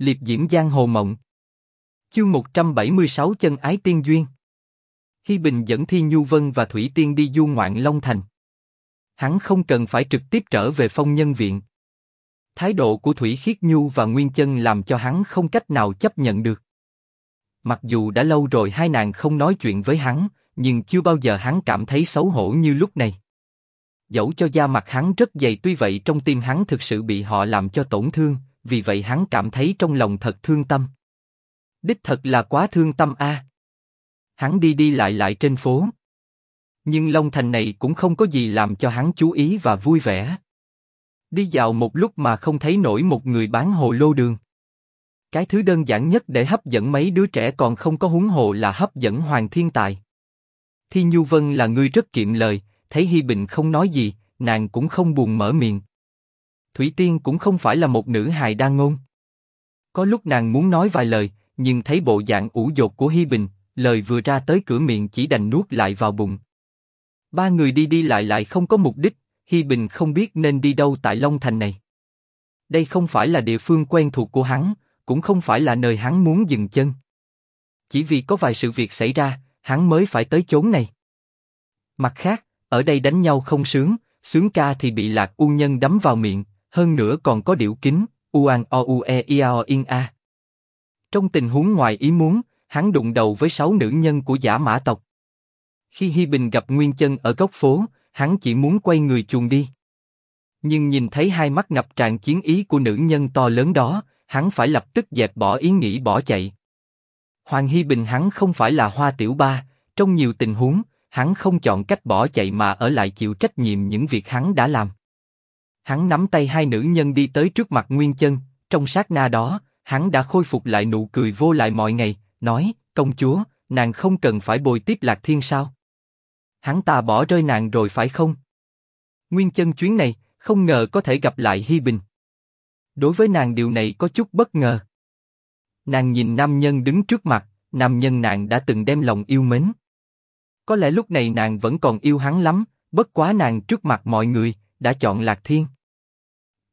liệp diễm giang hồ mộng. Chương 176 chân ái tiên duyên. Hi Bình dẫn Thi Nhu Vân và Thủy Tiên đi du ngoạn Long Thành. Hắn không cần phải trực tiếp trở về phong nhân viện. Thái độ của Thủy Khiết Nhu và Nguyên Chân làm cho hắn không cách nào chấp nhận được. Mặc dù đã lâu rồi hai nàng không nói chuyện với hắn, nhưng chưa bao giờ hắn cảm thấy xấu hổ như lúc này. Dẫu cho da mặt hắn rất dày tuy vậy trong tim hắn thực sự bị họ làm cho tổn thương, vì vậy hắn cảm thấy trong lòng thật thương tâm. Đích thật là quá thương tâm a. Hắn đi đi lại lại trên phố. Nhưng Long Thành này cũng không có gì làm cho hắn chú ý và vui vẻ. Đi dạo một lúc mà không thấy nổi một người bán hồ lô đường. Cái thứ đơn giản nhất để hấp dẫn mấy đứa trẻ còn không có húng hồ là hấp dẫn Hoàng Thiên Tài. Thi Nhu Vân là người rất kiệm lời, thấy Hi Bình không nói gì, nàng cũng không buồn mở miệng. Thủy Tiên cũng không phải là một nữ hài đa ngôn. Có lúc nàng muốn nói vài lời, nhưng thấy bộ dạng ủ dột của Hi Bình, lời vừa ra tới cửa miệng chỉ đành nuốt lại vào bụng. Ba người đi đi lại lại không có mục đích, Hi Bình không biết nên đi đâu tại Long Thành này. Đây không phải là địa phương quen thuộc của hắn, cũng không phải là nơi hắn muốn dừng chân. Chỉ vì có vài sự việc xảy ra, hắn mới phải tới chốn này. Mặt khác, ở đây đánh nhau không sướng, sướng ca thì bị lạc u nhân đấm vào miệng, hơn nữa còn có điệu kính, uan o u e iao in a. Trong tình huống ngoài ý muốn, hắn đụng đầu với sáu nữ nhân của giả mã tộc. Khi Hi Bình gặp Nguyên Chân ở góc phố, hắn chỉ muốn quay người chuồn đi. Nhưng nhìn thấy hai mắt ngập tràn chiến ý của nữ nhân to lớn đó, hắn phải lập tức dẹp bỏ ý nghĩ bỏ chạy. Hoàng Hi Bình hắn không phải là Hoa Tiểu Ba, trong nhiều tình huống, hắn không chọn cách bỏ chạy mà ở lại chịu trách nhiệm những việc hắn đã làm. Hắn nắm tay hai nữ nhân đi tới trước mặt Nguyên Chân, trong sát na đó, hắn đã khôi phục lại nụ cười vô lại mọi ngày, nói: công chúa, nàng không cần phải bồi tiếp lạc thiên sao? Hắn ta bỏ rơi nàng rồi phải không? Nguyên Chân chuyến này không ngờ có thể gặp lại Hi Bình. Đối với nàng điều này có chút bất ngờ. Nàng nhìn nam nhân đứng trước mặt, nam nhân nàng đã từng đem lòng yêu mến. Có lẽ lúc này nàng vẫn còn yêu hắn lắm, bất quá nàng trước mặt mọi người đã chọn lạc thiên.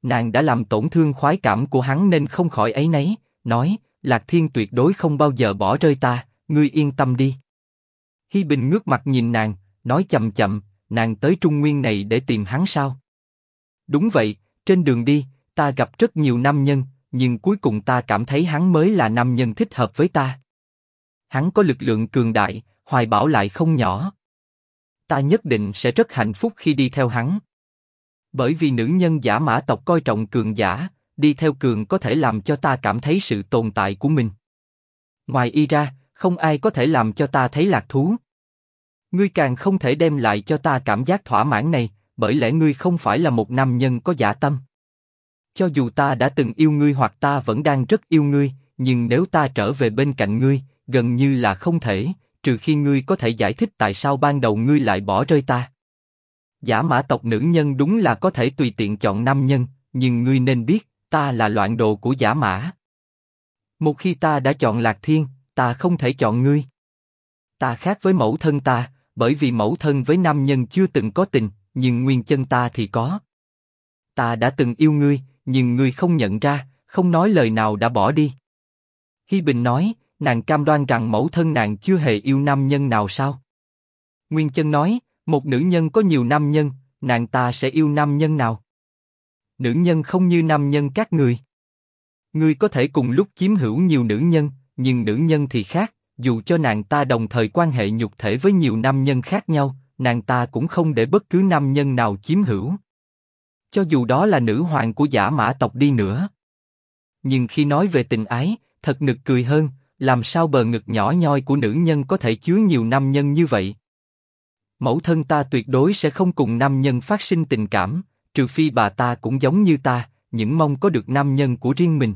Nàng đã làm tổn thương khoái cảm của hắn nên không khỏi ấy nấy, nói lạc thiên tuyệt đối không bao giờ bỏ rơi ta, ngươi yên tâm đi. Hi Bình ngước mặt nhìn nàng, nói chậm chậm, nàng tới Trung Nguyên này để tìm hắn sao? Đúng vậy, trên đường đi, ta gặp rất nhiều nam nhân, nhưng cuối cùng ta cảm thấy hắn mới là nam nhân thích hợp với ta. Hắn có lực lượng cường đại, hoài bảo lại không nhỏ. Ta nhất định sẽ rất hạnh phúc khi đi theo hắn. Bởi vì nữ nhân giả mã tộc coi trọng cường giả, đi theo cường có thể làm cho ta cảm thấy sự tồn tại của mình. Ngoài y ra, không ai có thể làm cho ta thấy lạc thú. Ngươi càng không thể đem lại cho ta cảm giác thỏa mãn này, bởi lẽ ngươi không phải là một nam nhân có giả tâm. Cho dù ta đã từng yêu ngươi hoặc ta vẫn đang rất yêu ngươi, nhưng nếu ta trở về bên cạnh ngươi, gần như là không thể, trừ khi ngươi có thể giải thích tại sao ban đầu ngươi lại bỏ rơi ta. Giả mã tộc nữ nhân đúng là có thể tùy tiện chọn nam nhân, nhưng ngươi nên biết, ta là loạn đồ của giả mã. Một khi ta đã chọn lạc thiên, ta không thể chọn ngươi. Ta khác với mẫu thân ta, bởi vì mẫu thân với nam nhân chưa từng có tình, nhưng nguyên chân ta thì có. Ta đã từng yêu ngươi, nhưng ngươi không nhận ra, không nói lời nào đã bỏ đi. Hi Bình nói, nàng cam đoan rằng mẫu thân nàng chưa hề yêu nam nhân nào sao? Nguyên Chân nói, một nữ nhân có nhiều nam nhân, nàng ta sẽ yêu nam nhân nào? Nữ nhân không như nam nhân các người. Ngươi có thể cùng lúc chiếm hữu nhiều nữ nhân, nhưng nữ nhân thì khác. Dù cho nàng ta đồng thời quan hệ nhục thể với nhiều nam nhân khác nhau, nàng ta cũng không để bất cứ nam nhân nào chiếm hữu. Cho dù đó là nữ hoàng của giả mã tộc đi nữa. Nhưng khi nói về tình ái, thật nực cười hơn, làm sao bờ ngực nhỏ nhoi của nữ nhân có thể chứa nhiều nam nhân như vậy? Mẫu thân ta tuyệt đối sẽ không cùng nam nhân phát sinh tình cảm, trừ phi bà ta cũng giống như ta, những mong có được nam nhân của riêng mình.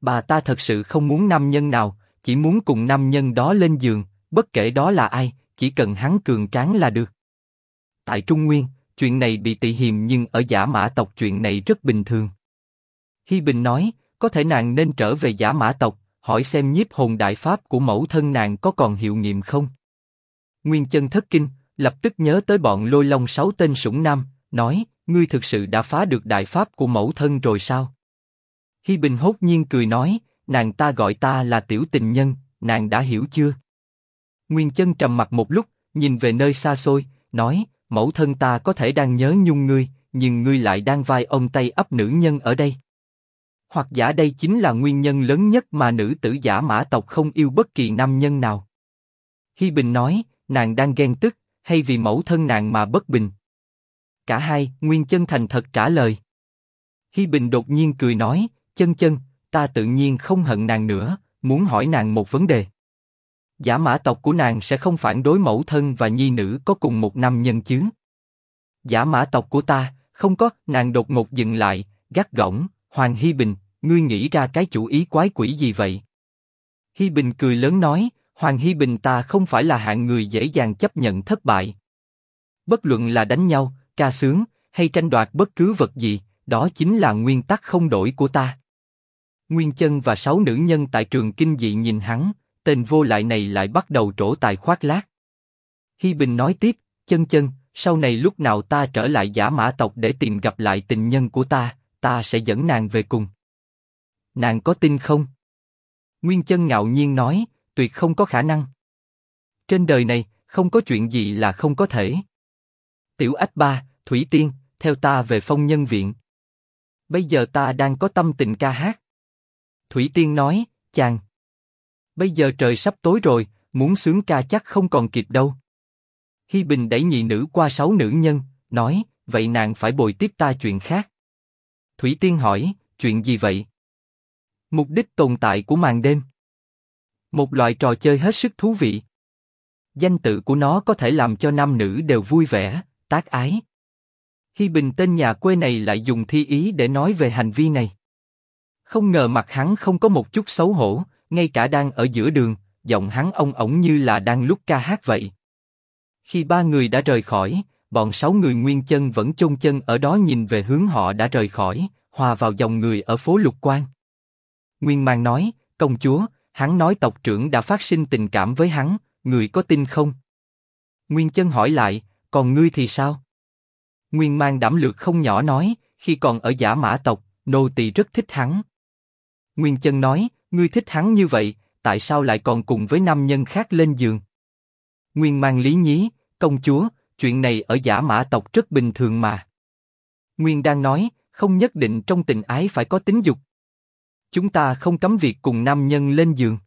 Bà ta thật sự không muốn nam nhân nào, chỉ muốn cùng nam nhân đó lên giường, bất kể đó là ai, chỉ cần hắn cường tráng là được. Tại Trung Nguyên, chuyện này bị tị hiềm nhưng ở giả mã tộc chuyện này rất bình thường. Hi Bình nói, có thể nàng nên trở về giả mã tộc, hỏi xem nhiếp hồn đại pháp của mẫu thân nàng có còn hiệu nghiệm không. Nguyên chân thất kinh, lập tức nhớ tới bọn lôi long sáu tên sủng nam, nói, ngươi thực sự đã phá được đại pháp của mẫu thân rồi sao? Hi Bình hốt nhiên cười nói, nàng ta gọi ta là tiểu tình nhân, nàng đã hiểu chưa? Nguyên chân trầm mặt một lúc, nhìn về nơi xa xôi, nói, mẫu thân ta có thể đang nhớ nhung ngươi, nhưng ngươi lại đang vai ông tay ấp nữ nhân ở đây. Hoặc giả đây chính là nguyên nhân lớn nhất mà nữ tử giả mã tộc không yêu bất kỳ nam nhân nào. Hi Bình nói, nàng đang ghen tức, hay vì mẫu thân nàng mà bất bình. Cả hai, Nguyên chân thành thật trả lời. Hi Bình đột nhiên cười nói, chân chân, ta tự nhiên không hận nàng nữa, muốn hỏi nàng một vấn đề. Giả mã tộc của nàng sẽ không phản đối mẫu thân và nhi nữ có cùng một nam nhân chứ? Giả mã tộc của ta, không có, nàng đột ngột dừng lại, gắt gỏng, Hoàng Hi Bình, ngươi nghĩ ra cái chủ ý quái quỷ gì vậy? Hi Bình cười lớn nói, Hoàng Hi Bình ta không phải là hạng người dễ dàng chấp nhận thất bại. Bất luận là đánh nhau, ca sướng, hay tranh đoạt bất cứ vật gì, đó chính là nguyên tắc không đổi của ta. Nguyên chân và sáu nữ nhân tại trường kinh dị nhìn hắn, tên vô lại này lại bắt đầu trổ tài khoác lác. Hi Bình nói tiếp, chân chân, sau này lúc nào ta trở lại giả mã tộc để tìm gặp lại tình nhân của ta, ta sẽ dẫn nàng về cùng. Nàng có tin không? Nguyên chân ngạo nhiên nói, tuyệt không có khả năng. Trên đời này, không có chuyện gì là không có thể. Tiểu Ách Ba, Thủy Tiên, theo ta về phong nhân viện. Bây giờ ta đang có tâm tình ca hát. Thủy Tiên nói, chàng. Bây giờ trời sắp tối rồi, muốn sướng ca chắc không còn kịp đâu. Hi Bình đẩy nhị nữ qua sáu nữ nhân, nói, vậy nàng phải bồi tiếp ta chuyện khác. Thủy Tiên hỏi, chuyện gì vậy? Mục đích tồn tại của màn đêm. Một loại trò chơi hết sức thú vị. Danh tự của nó có thể làm cho nam nữ đều vui vẻ, tác ái. Hi Bình tên nhà quê này lại dùng thi ý để nói về hành vi này. Không ngờ mặt hắn không có một chút xấu hổ, ngay cả đang ở giữa đường, giọng hắn ông ổng như là đang lúc ca hát vậy. Khi ba người đã rời khỏi, bọn sáu người nguyên chân vẫn chôn chân ở đó nhìn về hướng họ đã rời khỏi, hòa vào dòng người ở phố Lục Quan. Nguyên Mang nói, công chúa, hắn nói tộc trưởng đã phát sinh tình cảm với hắn, người có tin không? Nguyên chân hỏi lại, còn ngươi thì sao? Nguyên Mang đảm lược không nhỏ nói, khi còn ở giả mã tộc, nô tỳ rất thích hắn. Nguyên chân nói, ngươi thích hắn như vậy, tại sao lại còn cùng với nam nhân khác lên giường? Nguyên Mang lý nhí, công chúa, chuyện này ở giả mã tộc rất bình thường mà. Nguyên đang nói, không nhất định trong tình ái phải có tính dục. Chúng ta không cấm việc cùng nam nhân lên giường.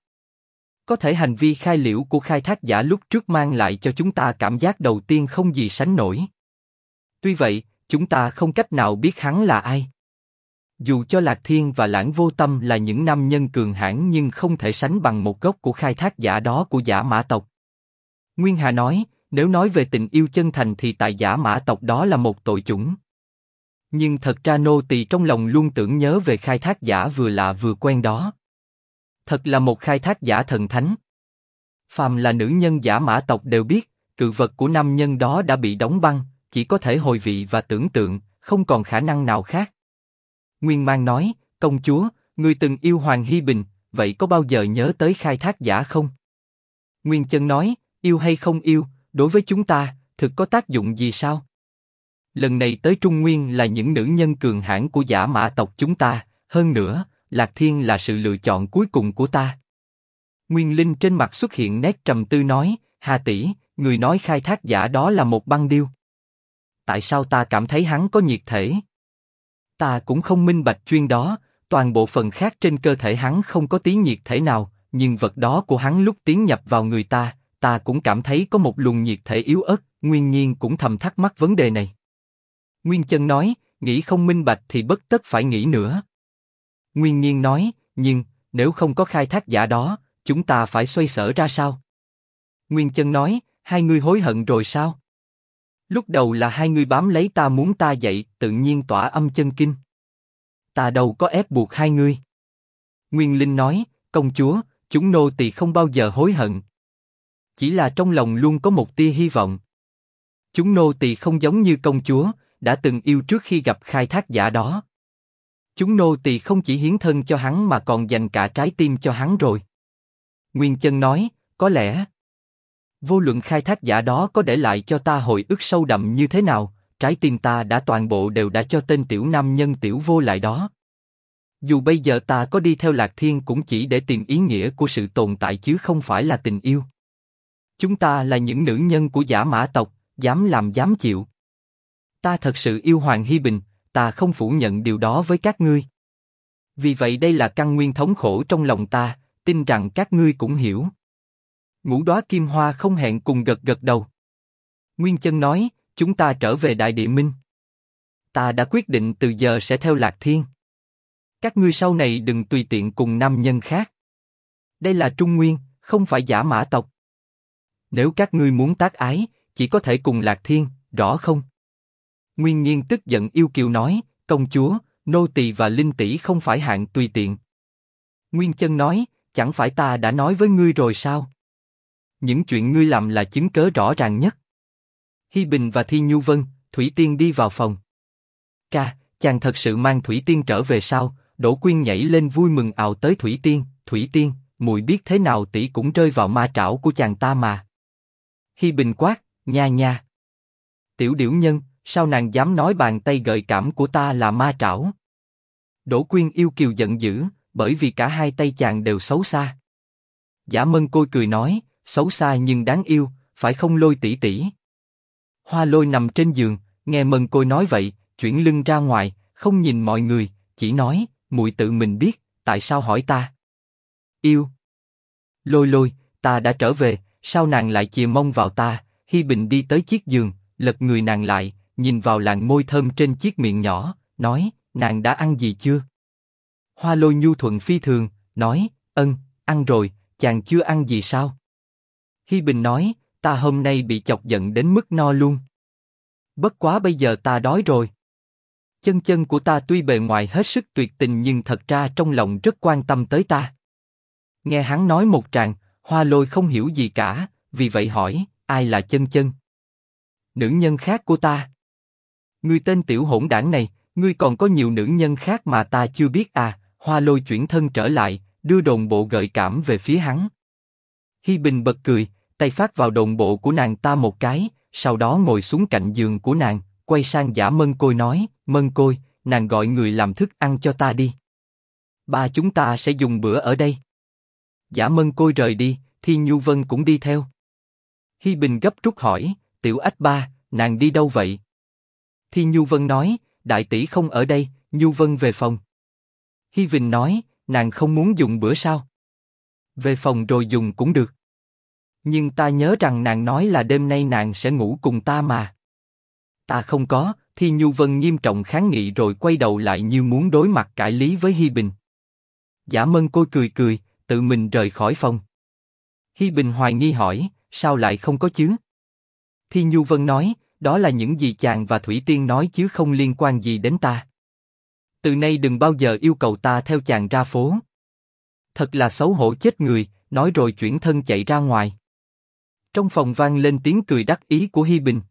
Có thể hành vi khai liễu của khai thác giả lúc trước mang lại cho chúng ta cảm giác đầu tiên không gì sánh nổi. Tuy vậy, chúng ta không cách nào biết hắn là ai. Dù cho Lạc Thiên và Lãng Vô Tâm là những nam nhân cường hãn nhưng không thể sánh bằng một gốc của khai thác giả đó của giả mã tộc. Nguyên Hà nói, nếu nói về tình yêu chân thành thì tại giả mã tộc đó là một tội chủng. Nhưng thật ra nô tỳ trong lòng luôn tưởng nhớ về khai thác giả vừa lạ vừa quen đó. Thật là một khai thác giả thần thánh. Phàm là nữ nhân giả mã tộc đều biết, cự vật của nam nhân đó đã bị đóng băng, chỉ có thể hồi vị và tưởng tượng, không còn khả năng nào khác. Nguyên Mang nói, công chúa, ngươi từng yêu Hoàng Hy Bình, vậy có bao giờ nhớ tới khai thác giả không? Nguyên Chân nói, yêu hay không yêu, đối với chúng ta, thực có tác dụng gì sao? Lần này tới Trung Nguyên là những nữ nhân cường hãn của giả mã tộc chúng ta, hơn nữa, Lạc Thiên là sự lựa chọn cuối cùng của ta. Nguyên Linh trên mặt xuất hiện nét trầm tư nói, Hà tỷ, người nói khai thác giả đó là một băng điêu. Tại sao ta cảm thấy hắn có nhiệt thể? Ta cũng không minh bạch chuyên đó, toàn bộ phần khác trên cơ thể hắn không có tí nhiệt thể nào, nhưng vật đó của hắn lúc tiến nhập vào người ta, ta cũng cảm thấy có một luồng nhiệt thể yếu ớt, Nguyên Nhiên cũng thầm thắc mắc vấn đề này. Nguyên Chân nói, nghĩ không minh bạch thì bất tất phải nghĩ nữa. Nguyên Nhiên nói, nhưng nếu không có khai thác giả đó, chúng ta phải xoay sở ra sao? Nguyên Chân nói, hai người hối hận rồi sao? Lúc đầu là hai người bám lấy ta muốn ta dậy, tự nhiên tỏa âm chân kinh. Ta đâu có ép buộc hai người. Nguyên Linh nói, công chúa, chúng nô tỳ không bao giờ hối hận. Chỉ là trong lòng luôn có một tia hy vọng. Chúng nô tỳ không giống như công chúa, đã từng yêu trước khi gặp khai thác giả đó. Chúng nô tỳ không chỉ hiến thân cho hắn mà còn dành cả trái tim cho hắn rồi. Nguyên chân nói, có lẽ vô luận khai thác giả đó có để lại cho ta hồi ức sâu đậm như thế nào, trái tim ta đã toàn bộ đều đã cho tên tiểu nam nhân tiểu vô lại đó. Dù bây giờ ta có đi theo Lạc Thiên cũng chỉ để tìm ý nghĩa của sự tồn tại chứ không phải là tình yêu. Chúng ta là những nữ nhân của giả mã tộc, dám làm dám chịu. Ta thật sự yêu Hoàng Hy Bình, ta không phủ nhận điều đó với các ngươi. Vì vậy đây là căn nguyên thống khổ trong lòng ta, tin rằng các ngươi cũng hiểu. Ngũ đóa kim hoa không hẹn cùng gật gật đầu. Nguyên chân nói, chúng ta trở về Đại Địa Minh. Ta đã quyết định từ giờ sẽ theo Lạc Thiên. Các ngươi sau này đừng tùy tiện cùng nam nhân khác. Đây là Trung Nguyên, không phải giả mã tộc. Nếu các ngươi muốn tác ái, chỉ có thể cùng Lạc Thiên, rõ không? Nguyên Nhiên tức giận yêu kiều nói, công chúa, nô tỳ và linh tỷ không phải hạng tùy tiện. Nguyên Chân nói, chẳng phải ta đã nói với ngươi rồi sao? Những chuyện ngươi làm là chứng cớ rõ ràng nhất. Hi Bình và Thi Nhu Vân, Thủy Tiên đi vào phòng. Ca, chàng thật sự mang Thủy Tiên trở về sao? Đỗ Quyên nhảy lên vui mừng ào tới Thủy Tiên, Thủy Tiên, mùi biết thế nào tỷ cũng rơi vào ma trảo của chàng ta mà. Hi Bình quát, nha nha. Tiểu Điểu Nhân, sao nàng dám nói bàn tay gợi cảm của ta là ma trảo? Đỗ Quyên yêu kiều giận dữ, bởi vì cả hai tay chàng đều xấu xa. Giả Mân Côi cười nói, xấu xa nhưng đáng yêu, phải không lôi tỷ tỷ? Hoa Lôi nằm trên giường, nghe Mân Côi nói vậy, chuyển lưng ra ngoài, không nhìn mọi người, chỉ nói, muội tự mình biết, tại sao hỏi ta? Yêu. Lôi Lôi, ta đã trở về, sao nàng lại chìa mông vào ta? Hi Bình đi tới chiếc giường, lật người nàng lại, nhìn vào làn môi thơm trên chiếc miệng nhỏ, nói, nàng đã ăn gì chưa? Hoa Lôi nhu thuận phi thường, nói, ân, ăn rồi, chàng chưa ăn gì sao? Hi Bình nói, ta hôm nay bị chọc giận đến mức no luôn. Bất quá bây giờ ta đói rồi. Chân chân của ta tuy bề ngoài hết sức tuyệt tình nhưng thật ra trong lòng rất quan tâm tới ta. Nghe hắn nói một tràng, Hoa Lôi không hiểu gì cả, vì vậy hỏi, ai là chân chân? Nữ nhân khác của ta. Ngươi tên tiểu hỗn đảng này, ngươi còn có nhiều nữ nhân khác mà ta chưa biết à? Hoa Lôi chuyển thân trở lại, đưa đồn bộ gợi cảm về phía hắn. Hi Bình bật cười, tay phát vào đồn bộ của nàng ta một cái, sau đó ngồi xuống cạnh giường của nàng, quay sang giả Mân Côi nói, Mân Côi, nàng gọi người làm thức ăn cho ta đi. Ba chúng ta sẽ dùng bữa ở đây. Giả Mân Côi rời đi, Thi Nhu Vân cũng đi theo. Hi Bình gấp rút hỏi, Tiểu Ách Ba, nàng đi đâu vậy? Thi Nhu Vân nói, Đại tỷ không ở đây, Nhu Vân về phòng. Hi Bình nói, nàng không muốn dùng bữa sao? Về phòng rồi dùng cũng được. Nhưng ta nhớ rằng nàng nói là đêm nay nàng sẽ ngủ cùng ta mà. Ta không có, Thi Nhu Vân nghiêm trọng kháng nghị rồi quay đầu lại như muốn đối mặt cãi lý với Hi Bình. Giả Mân Côi cười cười, tự mình rời khỏi phòng. Hi Bình hoài nghi hỏi, sao lại không có chứ? Thi Nhu Vân nói, đó là những gì chàng và Thủy Tiên nói chứ không liên quan gì đến ta. Từ nay đừng bao giờ yêu cầu ta theo chàng ra phố. Thật là xấu hổ chết người, nói rồi chuyển thân chạy ra ngoài. Trong phòng vang lên tiếng cười đắc ý của Hi Bình.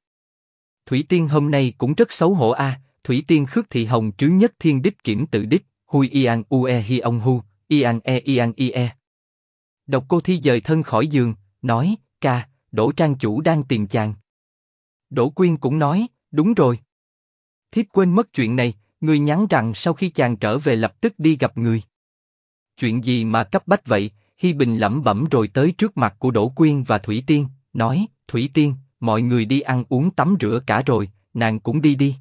Thủy Tiên hôm nay cũng rất xấu hổ a. Thủy Tiên khước thị hồng trứ nhất thiên đích kiểm tự đích, hui ian ue hi ông hu, ian e ian ie. Độc cô thi dời thân khỏi giường, nói, ca, đổ Trang chủ đang tìm chàng. Đỗ Quyên cũng nói, đúng rồi. Thiếp quên mất chuyện này, người nhắn rằng sau khi chàng trở về lập tức đi gặp người. Chuyện gì mà cấp bách vậy? Hi Bình lẩm bẩm rồi tới trước mặt của Đỗ Quyên và Thủy Tiên, nói, Thủy Tiên, mọi người đi ăn uống tắm rửa cả rồi, nàng cũng đi đi.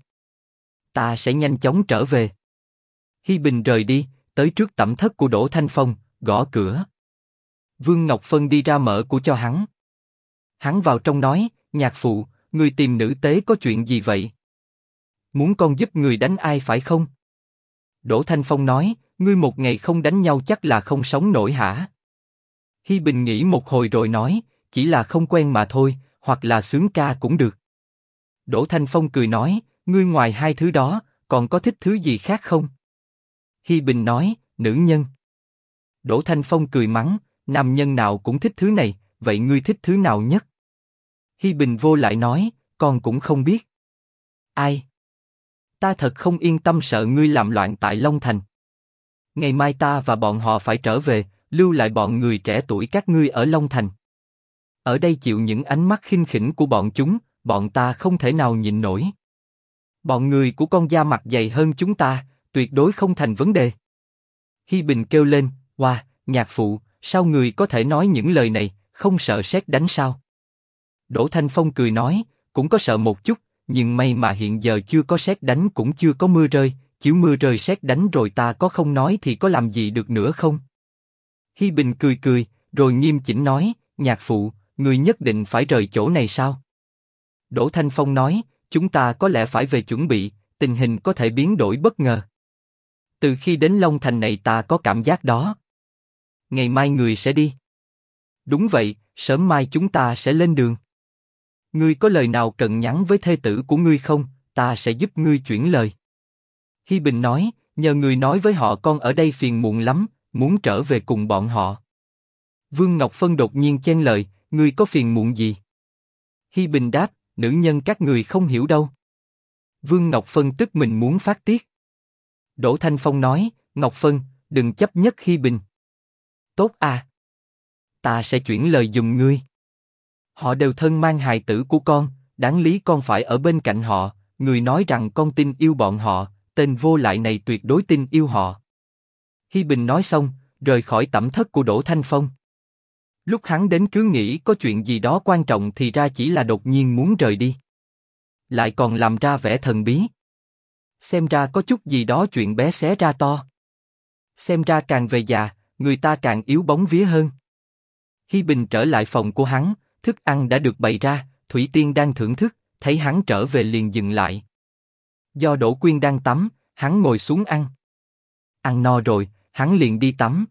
Ta sẽ nhanh chóng trở về. Hi Bình rời đi, tới trước tẩm thất của Đỗ Thanh Phong, gõ cửa. Vương Ngọc Phân đi ra mở của cho hắn. Hắn vào trong nói, nhạc phụ, người tìm nữ tế có chuyện gì vậy? Muốn con giúp người đánh ai phải không? Đỗ Thanh Phong nói, ngươi một ngày không đánh nhau chắc là không sống nổi hả? Hi Bình nghĩ một hồi rồi nói, chỉ là không quen mà thôi, hoặc là sướng ca cũng được. Đỗ Thanh Phong cười nói, ngươi ngoài hai thứ đó, còn có thích thứ gì khác không? Hi Bình nói, nữ nhân. Đỗ Thanh Phong cười mắng, nam nhân nào cũng thích thứ này, vậy ngươi thích thứ nào nhất? Hi Bình vô lại nói, con cũng không biết. Ai? Ta thật không yên tâm sợ ngươi làm loạn tại Long Thành. Ngày mai ta và bọn họ phải trở về, lưu lại bọn người trẻ tuổi các ngươi ở Long Thành. Ở đây chịu những ánh mắt khinh khỉnh của bọn chúng, bọn ta không thể nào nhịn nổi. Bọn người của con da mặt dày hơn chúng ta, tuyệt đối không thành vấn đề. Hi Bình kêu lên, hoa, nhạc phụ, sao người có thể nói những lời này, không sợ xét đánh sao? Đỗ Thanh Phong cười nói, cũng có sợ một chút, nhưng may mà hiện giờ chưa có sét đánh cũng chưa có mưa rơi, chiếu mưa rơi sét đánh rồi ta có không nói thì có làm gì được nữa không? Hi Bình cười cười, rồi nghiêm chỉnh nói, nhạc phụ, người nhất định phải rời chỗ này sao? Đỗ Thanh Phong nói, chúng ta có lẽ phải về chuẩn bị, tình hình có thể biến đổi bất ngờ. Từ khi đến Long Thành này ta có cảm giác đó. Ngày mai người sẽ đi. Đúng vậy, sớm mai chúng ta sẽ lên đường. Ngươi có lời nào cần nhắn với thê tử của ngươi không? Ta sẽ giúp ngươi chuyển lời. Hi Bình nói, nhờ người nói với họ con ở đây phiền muộn lắm, muốn trở về cùng bọn họ. Vương Ngọc Phân đột nhiên chen lời, ngươi có phiền muộn gì? Hi Bình đáp, nữ nhân các người không hiểu đâu. Vương Ngọc Phân tức mình muốn phát tiết. Đỗ Thanh Phong nói, Ngọc Phân, đừng chấp nhất Hi Bình. Tốt à. Ta sẽ chuyển lời dùng ngươi. Họ đều thân mang hài tử của con, đáng lý con phải ở bên cạnh họ. Người nói rằng con tin yêu bọn họ, tên vô lại này tuyệt đối tin yêu họ. Hi Bình nói xong, rời khỏi tẩm thất của Đỗ Thanh Phong. Lúc hắn đến cứ nghĩ có chuyện gì đó quan trọng thì ra chỉ là đột nhiên muốn rời đi. Lại còn làm ra vẻ thần bí. Xem ra có chút gì đó chuyện bé xé ra to. Xem ra càng về già, người ta càng yếu bóng vía hơn. Hi Bình trở lại phòng của hắn, thức ăn đã được bày ra, Thủy Tiên đang thưởng thức, thấy hắn trở về liền dừng lại. Do Đỗ Quyên đang tắm, hắn ngồi xuống ăn. Ăn no rồi, hắn liền đi tắm.